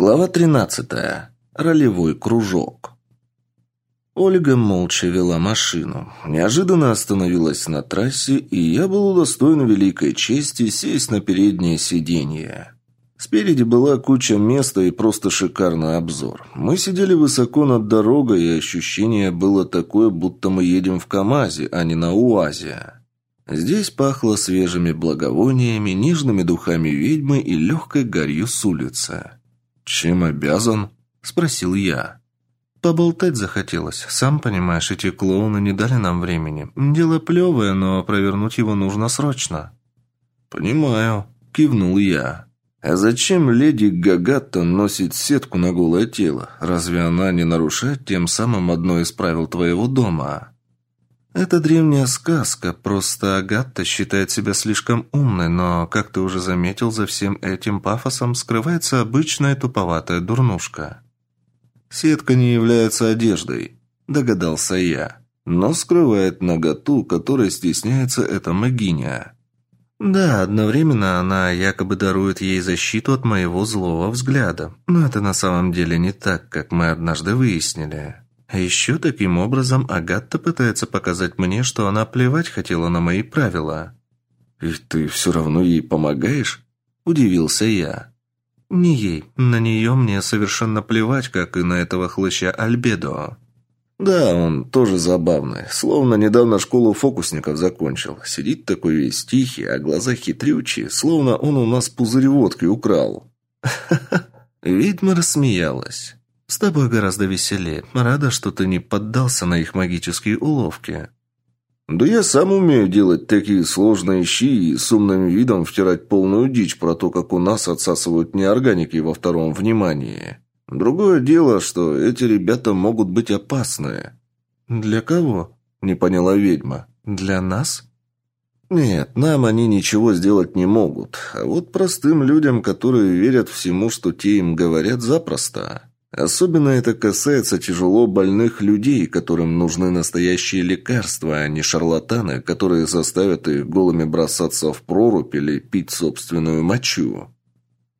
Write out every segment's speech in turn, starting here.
Глава 13. Ролевой кружок. Ольга молча вела машину. Неожиданно остановилась на трассе, и я был удостоен великой чести сесть на переднее сиденье. Спереди была куча места и просто шикарный обзор. Мы сидели высоко над дорогой, и ощущение было такое, будто мы едем в КамАЗе, а не на УАЗе. Здесь пахло свежими благовониями, нежными духами ведьмы и легкой гарью с улицы. «Чем обязан?» – спросил я. Поболтать захотелось. Сам понимаешь, эти клоуны не дали нам времени. Дело плевое, но провернуть его нужно срочно. Понимаю, кивнул я. А зачем леди Гагатта носит сетку на голое тело? Разве она не нарушает тем самым одно из правил твоего дома? Это древняя сказка, просто Агатта считает себя слишком умной, но, как ты уже заметил, за всем этим пафосом скрывается обычная туповатая дурнушка. Сетка не является одеждой, догадался я, но скрывает наготу, которой стесняется эта магиня. Да, одновременно она якобы дарует ей защиту от моего злого взгляда, но это на самом деле не так, как мы однажды выяснили. А еще таким образом Агатта пытается показать мне, что она плевать хотела на мои правила. «И ты все равно ей помогаешь?» – удивился я. «Не ей. На нее мне совершенно плевать, как и на этого хлыща Альбедо». «Да, он тоже забавный. Словно недавно школу фокусников закончил. Сидит такой весь тихий, а глаза хитрючие, словно он у нас пузырь водки украл». Ведьма рассмеялась. «С тобой гораздо веселее. Рада, что ты не поддался на их магические уловки». «Да я сам умею делать такие сложные щи и с умным видом втирать полную дичь про то, как у нас отсасывают неорганики во втором внимании. Другое дело, что эти ребята могут быть опасные». «Для кого?» – не поняла ведьма. «Для нас?» «Нет, нам они ничего сделать не могут. А вот простым людям, которые верят всему, что те им говорят, запросто». Особенно это касается тяжело больных людей, которым нужны настоящие лекарства, а не шарлатаны, которые заставят их голыми бросаться в прорубь или пить собственную мочу.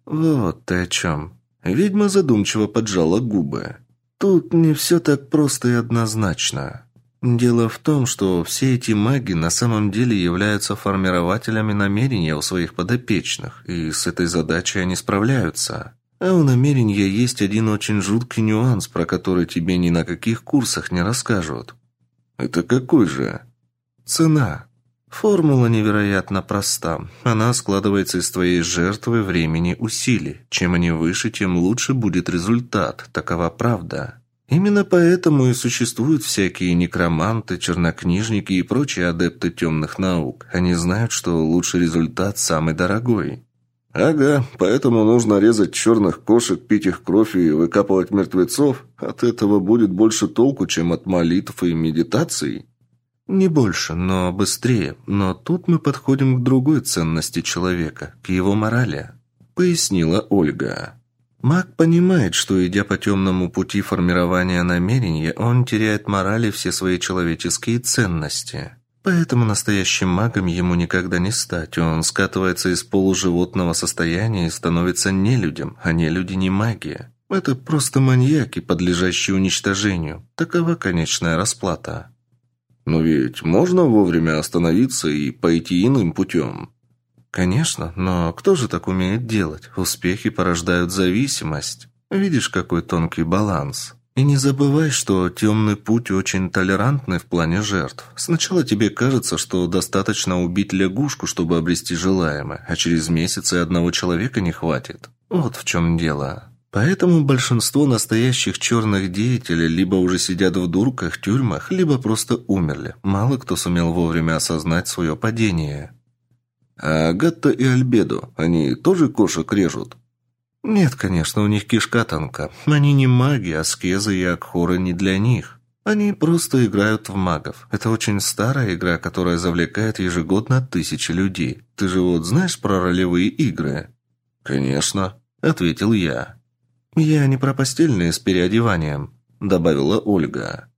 Вот ты о чем. Ведьма задумчиво поджала губы. Тут не все так просто и однозначно. Дело в том, что все эти маги на самом деле являются формирователями намерения у своих подопечных, и с этой задачей они справляются. А у намерения есть один очень жуткий нюанс, про который тебе ни на каких курсах не расскажут. Это какой же? Цена. Формула невероятно проста. Она складывается из твоей жертвы, времени, усилий. Чем они выше, тем лучше будет результат. Такова правда. Именно поэтому и существуют всякие некроманты, чернокнижники и прочие адепты темных наук. Они знают, что лучший результат самый дорогой. «Ага, поэтому нужно резать черных кошек, пить их кровь и выкапывать мертвецов. От этого будет больше толку, чем от молитв и медитаций». «Не больше, но быстрее. Но тут мы подходим к другой ценности человека, к его морали», — пояснила Ольга. Маг понимает, что, идя по темному пути формирования намерения, он теряет морали все свои человеческие ценности. Поэтому настоящим магом ему никогда не стать. Он скатывается из полуживотного состояния и становится нелюдем, а нелюди не магия. Это просто маньяки, подлежащие уничтожению. Такова конечная расплата. Но ведь можно вовремя остановиться и пойти иным путем. Конечно, но кто же так умеет делать? Успехи порождают зависимость. Видишь, какой тонкий баланс. И не забывай, что темный путь очень толерантный в плане жертв. Сначала тебе кажется, что достаточно убить лягушку, чтобы обрести желаемое, а через месяц и одного человека не хватит. Вот в чем дело. Поэтому большинство настоящих черных деятелей либо уже сидят в дурках, тюрьмах, либо просто умерли. Мало кто сумел вовремя осознать свое падение. А Гатта и Альбедо, они тоже кошек режут? Нет, конечно, у них кишка тонка. Они не маги, аскезы и акхоры не для них. Они просто играют в магов. Это очень старая игра, которая завлекает ежегодно тысячи людей. Ты же вот знаешь про ролевые игры? Конечно, ответил я. Я не про постельные с переодеванием, добавила Ольга.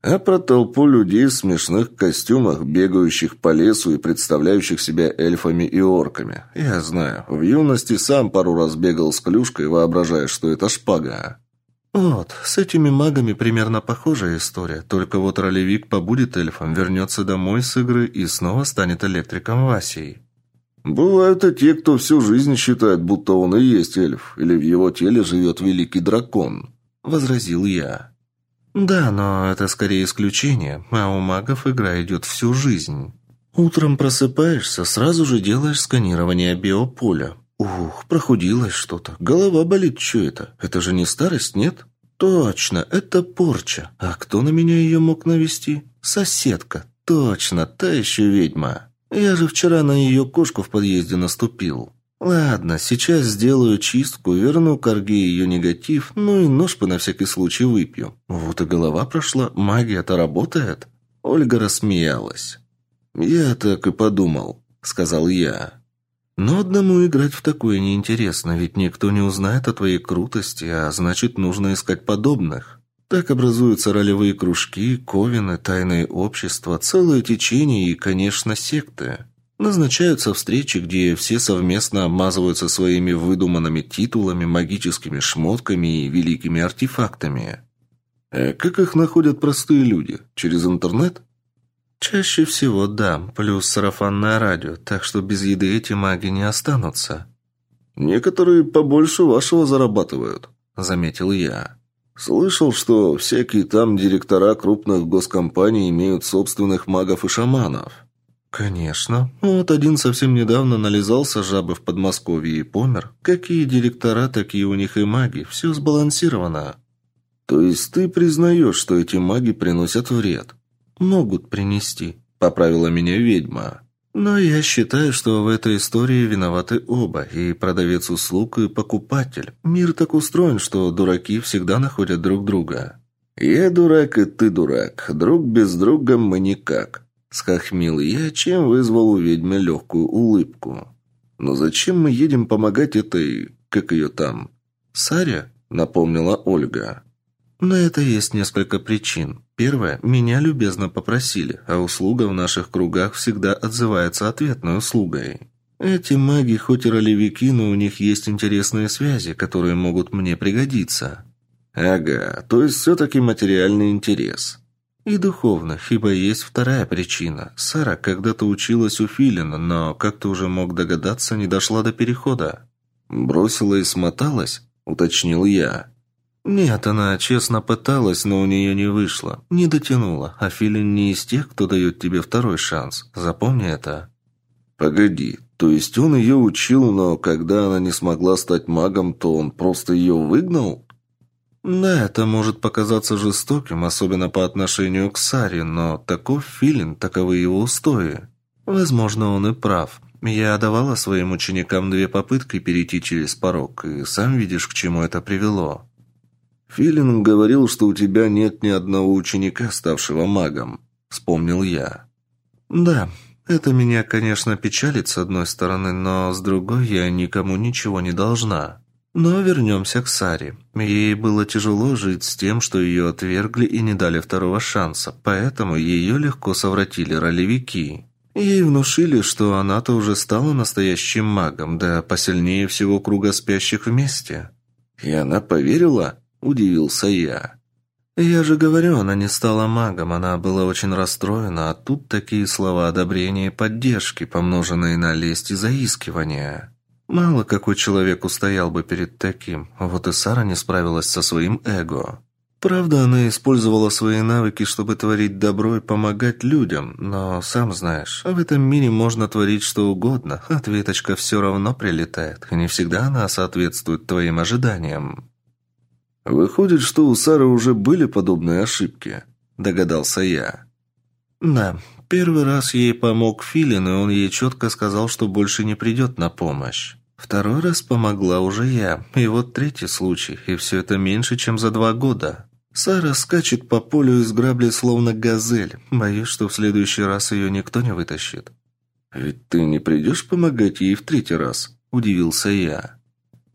А про толпу людей в смешных костюмах, бегающих по лесу и представляющих себя эльфами и орками. Я знаю, в юности сам пару раз бегал с клюшкой, воображая, что это шпага. Вот, с этими магами примерно похожая история, только вот ролевик побудет эльфом, вернется домой с игры и снова станет электриком Васей. Бывают и те, кто всю жизнь считает, будто он и есть эльф, или в его теле живет великий дракон, возразил я. Да, но это скорее исключение, а у магов игра идет всю жизнь. Утром просыпаешься, сразу же делаешь сканирование биополя. Ух, прохудилось что-то. Голова болит, что это? Это же не старость, нет? Точно, это порча. А кто на меня ее мог навести? Соседка. Точно, та еще ведьма. Я же вчера на ее кошку в подъезде наступил. Ладно, сейчас сделаю чистку, верну Карге ее негатив, ну и нож по на всякий случай выпью. Вот и голова прошла, магия-то работает. Ольга рассмеялась. «Я так и подумал», — сказал я. «Но одному играть в такое неинтересно, ведь никто не узнает о твоей крутости, а значит, нужно искать подобных. Так образуются ролевые кружки, ковины, тайные общества, целые течения и, конечно, секты». Назначаются встречи, где все совместно обмазываются своими выдуманными титулами, магическими шмотками и великими артефактами. А как их находят простые люди? Через интернет? Чаще всего да, плюс сарафанное радио, так что без еды эти маги не останутся. Некоторые побольше вашего зарабатывают, заметил я. Слышал, что всякие там директора крупных госкомпаний имеют собственных магов и шаманов. «Конечно. Вот один совсем недавно нализался жабы в Подмосковье и помер. Какие директора, такие у них и маги. Все сбалансировано». «То есть ты признаешь, что эти маги приносят вред?» «Могут принести», — поправила меня ведьма. «Но я считаю, что в этой истории виноваты оба, и продавец услуг, и покупатель. Мир так устроен, что дураки всегда находят друг друга». «Я дурак, и ты дурак. Друг без друга мы никак», Схохмил я, чем вызвал у ведьмы легкую улыбку. «Но зачем мы едем помогать этой... как ее там?» «Саре?» — напомнила Ольга. «На это есть несколько причин. Первое, меня любезно попросили, а услуга в наших кругах всегда отзывается ответной услугой. Эти маги хоть и ролевики, но у них есть интересные связи, которые могут мне пригодиться». «Ага, то есть все-таки материальный интерес». И духовных, ибо есть вторая причина. Сара когда-то училась у Филина, но, как ты уже мог догадаться, не дошла до перехода. «Бросила и смоталась?» – уточнил я. «Нет, она честно пыталась, но у нее не вышло. Не дотянула. А Филин не из тех, кто дает тебе второй шанс. Запомни это». «Погоди, то есть он ее учил, но когда она не смогла стать магом, то он просто ее выгнал?» Да, это может показаться жестоким, особенно по отношению к Саре, но таков Филин, таковы его устои. Возможно, он и прав. Я давала своим ученикам две попытки перейти через порог, и сам видишь, к чему это привело. Филин говорил, что у тебя нет ни одного ученика, ставшего магом. Вспомнил я. Да, это меня, конечно, печалит с одной стороны, но с другой я никому ничего не должна. Но вернемся к Саре. Ей было тяжело жить с тем, что ее отвергли и не дали второго шанса, поэтому ее легко совратили ролевики. Ей внушили, что она-то уже стала настоящим магом, да посильнее всего круга спящих вместе. «И она поверила?» – удивился я. «Я же говорю, она не стала магом, она была очень расстроена, а тут такие слова одобрения и поддержки, помноженные на лесть и заискивание». Мало какой человек устоял бы перед таким, вот и Сара не справилась со своим эго. Правда, она использовала свои навыки, чтобы творить добро и помогать людям, но, сам знаешь, в этом мире можно творить что угодно, ответочка все равно прилетает, и не всегда она соответствует твоим ожиданиям. «Выходит, что у Сары уже были подобные ошибки», – догадался я. «Да, первый раз ей помог Филин, и он ей четко сказал, что больше не придет на помощь. Второй раз помогла уже я. И вот третий случай, и все это меньше, чем за два года. Сара скачет по полю из грабли, словно газель. Боюсь, что в следующий раз ее никто не вытащит. «Ведь ты не придешь помогать ей в третий раз?» – удивился я.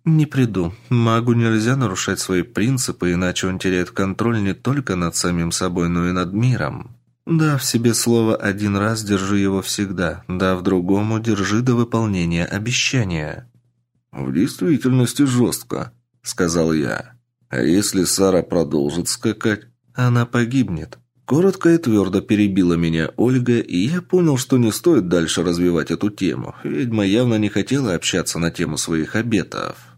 «Не приду. Магу нельзя нарушать свои принципы, иначе он теряет контроль не только над самим собой, но и над миром. Да, в себе слово «один раз» держи его всегда, да в другому держи до выполнения обещания». «В действительности жестко», — сказал я. «А если Сара продолжит скакать?» «Она погибнет». Коротко и твердо перебила меня Ольга, и я понял, что не стоит дальше развивать эту тему. Ведьма явно не хотела общаться на тему своих обетов.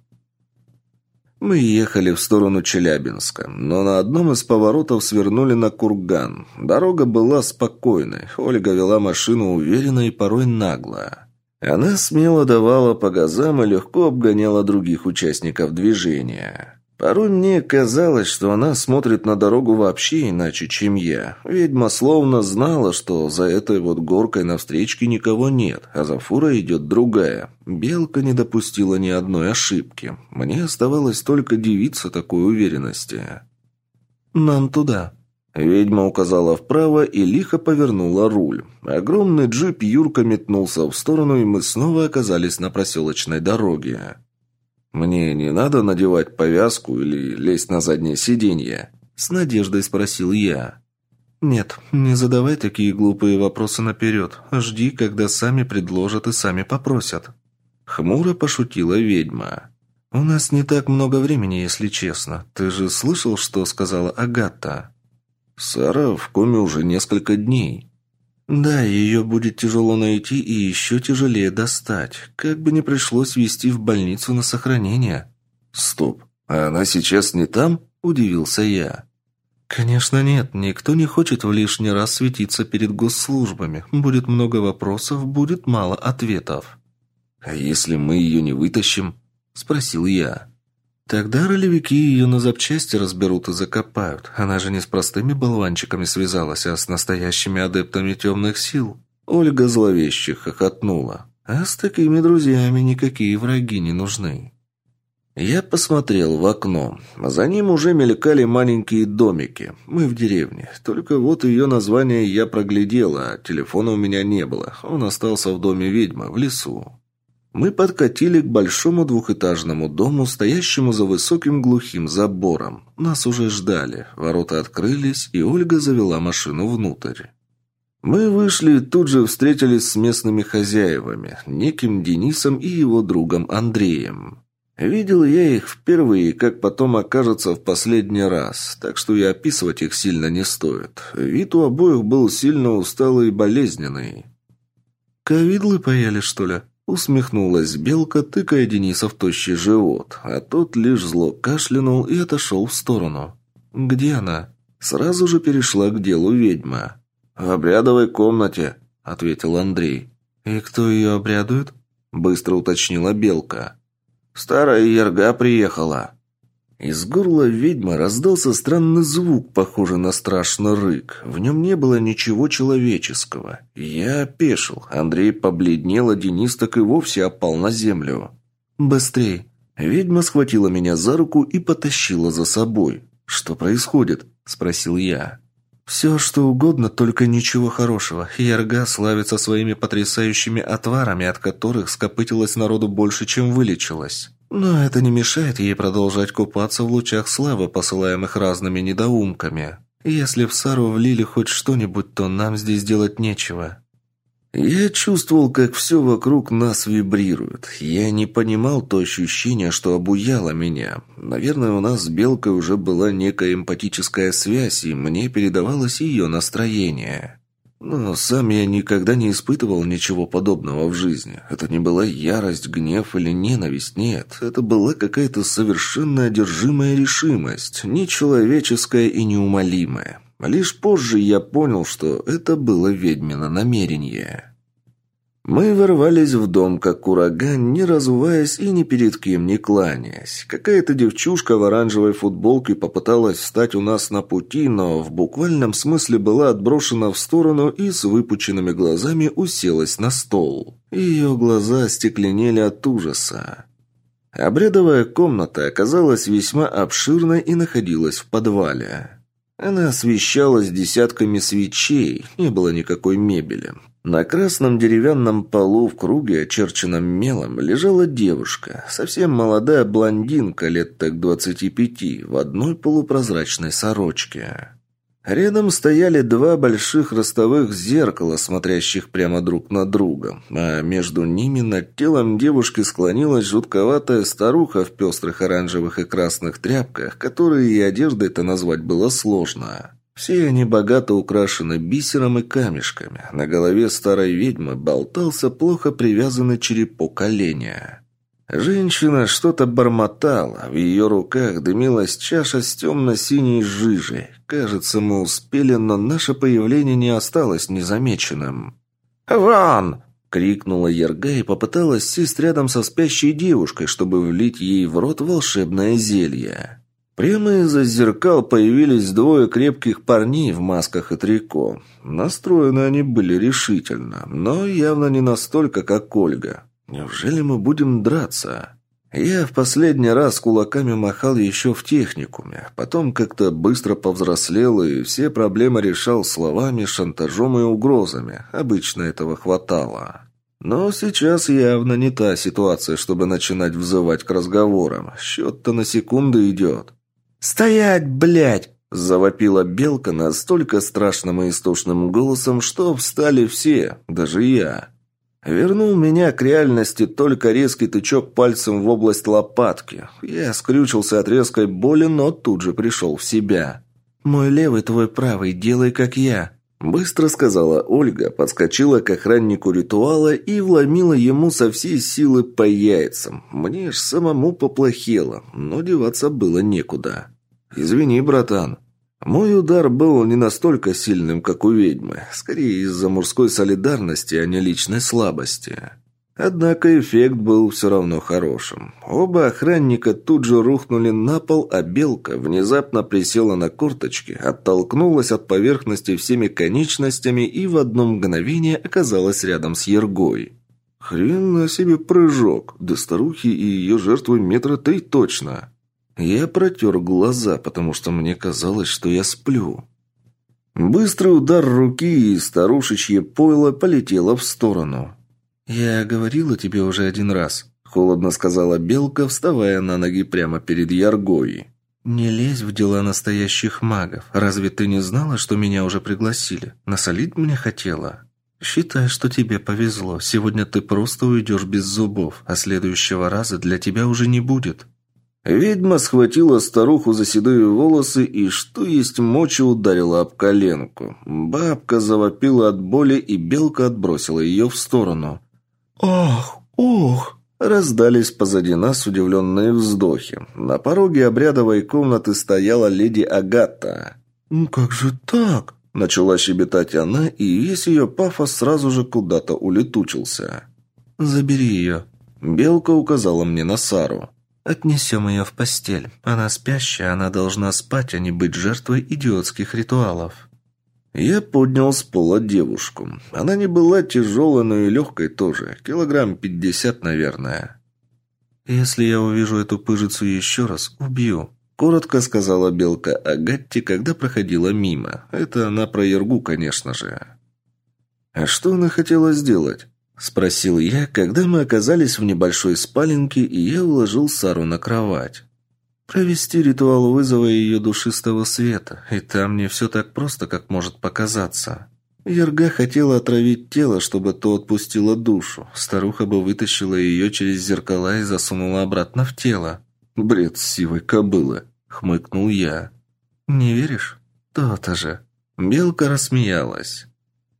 Мы ехали в сторону Челябинска, но на одном из поворотов свернули на курган. Дорога была спокойной, Ольга вела машину уверенно и порой нагло. Она смело давала по газам и легко обгоняла других участников движения. Порой мне казалось, что она смотрит на дорогу вообще иначе, чем я. Ведьма словно знала, что за этой вот горкой на встречке никого нет, а за фурой идет другая. Белка не допустила ни одной ошибки. Мне оставалось только дивиться такой уверенности. «Нам туда», Ведьма указала вправо и лихо повернула руль. Огромный джип Юрка метнулся в сторону, и мы снова оказались на проселочной дороге. «Мне не надо надевать повязку или лезть на заднее сиденье?» С надеждой спросил я. «Нет, не задавай такие глупые вопросы наперед. Жди, когда сами предложат и сами попросят». Хмуро пошутила ведьма. «У нас не так много времени, если честно. Ты же слышал, что сказала Агата?» «Сара в коме уже несколько дней». Да, ее будет тяжело найти и еще тяжелее достать. Как бы не пришлось везти в больницу на сохранение. Стоп, а она сейчас не там? Удивился я. Конечно нет, никто не хочет в лишний раз светиться перед госслужбами. Будет много вопросов, будет мало ответов. А если мы ее не вытащим? Спросил я. Тогда ролевики ее на запчасти разберут и закопают. Она же не с простыми болванчиками связалась, а с настоящими адептами темных сил. Ольга зловеще хохотнула. А с такими друзьями никакие враги не нужны. Я посмотрел в окно. За ним уже мелькали маленькие домики. Мы в деревне. Только вот ее название я проглядел, а телефона у меня не было. Он остался в доме ведьмы, в лесу. Мы подкатили к большому двухэтажному дому, стоящему за высоким глухим забором. Нас уже ждали. Ворота открылись, и Ольга завела машину внутрь. Мы вышли и тут же встретились с местными хозяевами, неким Денисом и его другом Андреем. Видел я их впервые, как потом окажется в последний раз, так что и описывать их сильно не стоит. Вид у обоих был сильно усталый и болезненный. «Ковидлы поели, что ли?» Усмехнулась белка, тыкая Дениса в тощий живот, а тот лишь зло кашлянул и отошел в сторону. «Где она?» Сразу же перешла к делу ведьма. «В обрядовой комнате», — ответил Андрей. «И кто ее обрядует?» — быстро уточнила белка. «Старая ерга приехала». Из горла ведьмы раздался странный звук, похожий на страшный рык. В нем не было ничего человеческого. Я опешил. Андрей побледнел, а Денис так и вовсе опал на землю. «Быстрей!» Ведьма схватила меня за руку и потащила за собой. «Что происходит?» – спросил я. «Все, что угодно, только ничего хорошего. Ярга славится своими потрясающими отварами, от которых скопытилось народу больше, чем вылечилось». Но это не мешает ей продолжать купаться в лучах славы, посылаемых разными недоумками. Если в Сару влили хоть что-нибудь, то нам здесь делать нечего. Я чувствовал, как все вокруг нас вибрирует. Я не понимал то ощущение, что обуяло меня. Наверное, у нас с Белкой уже была некая эмпатическая связь, и мне передавалось ее настроение. Но сам я никогда не испытывал ничего подобного в жизни. Это не была ярость, гнев или ненависть, нет. Это была какая-то совершенно одержимая решимость, нечеловеческая и неумолимая. Лишь позже я понял, что это было ведьмино намерение. Мы ворвались в дом, как ураган, не разуваясь и ни перед кем не кланяясь. Какая-то девчушка в оранжевой футболке попыталась встать у нас на пути, но в буквальном смысле была отброшена в сторону и с выпученными глазами уселась на стол. Ее глаза стекленели от ужаса. Обрядовая комната оказалась весьма обширной и находилась в подвале. Она освещалась десятками свечей, не было никакой мебели. На красном деревянном полу в круге, очерченном мелом, лежала девушка, совсем молодая блондинка, лет так двадцати пяти, в одной полупрозрачной сорочке. Рядом стояли два больших ростовых зеркала, смотрящих прямо друг на друга, а между ними над телом девушки склонилась жутковатая старуха в пестрых оранжевых и красных тряпках, которые и одеждой-то назвать было сложно. Все они богато украшены бисером и камешками. На голове старой ведьмы болтался плохо привязанный черепок оленя. Женщина что-то бормотала, в ее руках дымилась чаша с темно-синей жижей. Кажется, мы успели, но наше появление не осталось незамеченным. «Вон!» — крикнула Ерга и попыталась сесть рядом со спящей девушкой, чтобы влить ей в рот волшебное зелье. Прямо из-за зеркал появились двое крепких парней в масках и трико. Настроены они были решительно, но явно не настолько, как Ольга. Неужели мы будем драться? Я в последний раз кулаками махал еще в техникуме, потом как-то быстро повзрослел и все проблемы решал словами, шантажом и угрозами. Обычно этого хватало. Но сейчас явно не та ситуация, чтобы начинать взывать к разговорам. Счет-то на секунды идет. «Стоять, блядь!» – завопила белка настолько страшным и истошным голосом, что встали все, даже я. Вернул меня к реальности только резкий тычок пальцем в область лопатки. Я скрючился от резкой боли, но тут же пришел в себя. «Мой левый, твой правый, делай как я», – быстро сказала Ольга, подскочила к охраннику ритуала и вломила ему со всей силы по яйцам. Мне ж самому поплохело, но деваться было некуда. «Извини, братан», мой удар был не настолько сильным, как у ведьмы, скорее из-за мужской солидарности, а не личной слабости. Однако эффект был все равно хорошим. Оба охранника тут же рухнули на пол, а белка внезапно присела на корточки, оттолкнулась от поверхности всеми конечностями и в одно мгновение оказалась рядом с Ергой. Хрен на себе прыжок, до старухи и ее жертвы метра три точно. Я протер глаза, потому что мне казалось, что я сплю. Быстрый удар руки, и старушечье пойло полетело в сторону. «Я говорила тебе уже один раз», — холодно сказала Белка, вставая на ноги прямо перед Яргой. «Не лезь в дела настоящих магов. Разве ты не знала, что меня уже пригласили? Насолить мне хотела?» «Считай, что тебе повезло. Сегодня ты просто уйдешь без зубов, а следующего раза для тебя уже не будет». Ведьма схватила старуху за седые волосы и, что есть мочи, ударила об коленку. Бабка завопила от боли, и белка отбросила ее в сторону. «Ох, ох!» Раздались позади нас удивленные вздохи. На пороге обрядовой комнаты стояла леди Агата. «Ну как же так?» Начала щебетать она, и весь ее пафос сразу же куда-то улетучился. «Забери ее». Белка указала мне на Сару. Отнесем ее в постель. Она спящая, она должна спать, а не быть жертвой идиотских ритуалов». Я поднял с пола девушку. Она не была тяжелой, но и легкой тоже. Килограмм пятьдесят, наверное. «Если я увижу эту пыжицу еще раз, убью», — коротко сказала Белка Агатти, когда проходила мимо. Это она про Ергу, конечно же. А что она хотела сделать? Спросил я, когда мы оказались в небольшой спаленке, и я уложил Сару на кровать. Провести ритуал вызова ее душистого света, и там не все так просто, как может показаться. Ерга хотела отравить тело, чтобы то отпустило душу. Старуха бы вытащила ее через зеркала и засунула обратно в тело. «Бред сивой кобылы!» — хмыкнул я. «Не веришь? То-то же!» Белка рассмеялась.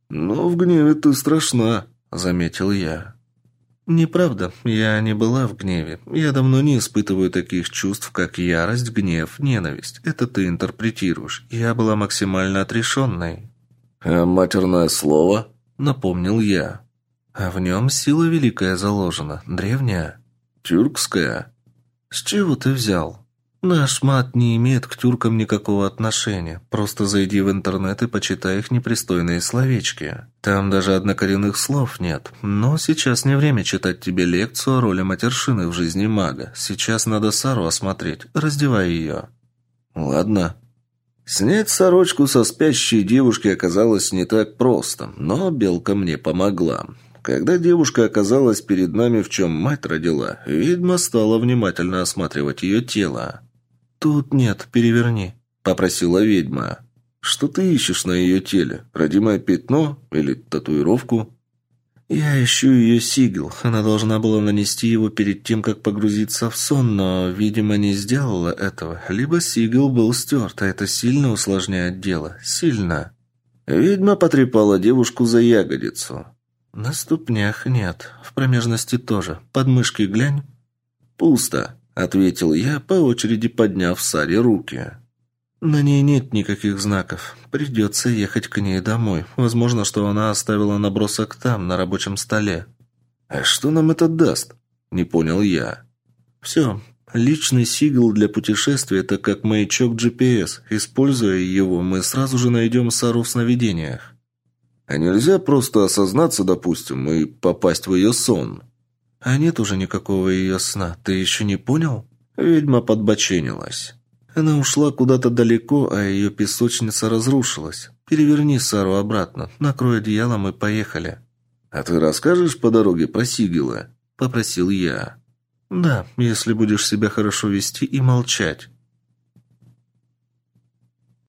«Но в гневе ты страшна», – заметил я. «Неправда. Я не была в гневе. Я давно не испытываю таких чувств, как ярость, гнев, ненависть. Это ты интерпретируешь. Я была максимально отрешенной». «А матерное слово?» – напомнил я. «А в нем сила великая заложена, древняя». «Тюркская?» «С чего ты взял?» Наш мат не имеет к тюркам никакого отношения. Просто зайди в интернет и почитай их непристойные словечки. Там даже однокоренных слов нет. Но сейчас не время читать тебе лекцию о роли матершины в жизни мага. Сейчас надо Сару осмотреть. Раздевай ее. Ладно. Снять сорочку со спящей девушки оказалось не так просто, но Белка мне помогла. Когда девушка оказалась перед нами, в чем мать родила, ведьма стала внимательно осматривать ее тело. «Тут нет, переверни», — попросила ведьма. «Что ты ищешь на ее теле? Родимое пятно или татуировку?» «Я ищу ее сигил. Она должна была нанести его перед тем, как погрузиться в сон, но, видимо, не сделала этого. Либо сигил был стерт, а это сильно усложняет дело. Сильно». Ведьма потрепала девушку за ягодицу. «На ступнях нет. В промежности тоже. Подмышки глянь». «Пусто», — ответил я, по очереди подняв Саре руки. На ней нет никаких знаков. Придется ехать к ней домой. Возможно, что она оставила набросок там, на рабочем столе. А что нам это даст? Не понял я. Все. Личный сигл для путешествия – это как маячок GPS. Используя его, мы сразу же найдем Сару в сновидениях. А нельзя просто осознаться, допустим, и попасть в ее сон? А нет уже никакого ее сна. Ты еще не понял? Ведьма подбоченилась. Она ушла куда-то далеко, а ее песочница разрушилась. Переверни Сару обратно, накрой одеялом и поехали. А ты расскажешь по дороге про Сигела? Попросил я. Да, если будешь себя хорошо вести и молчать.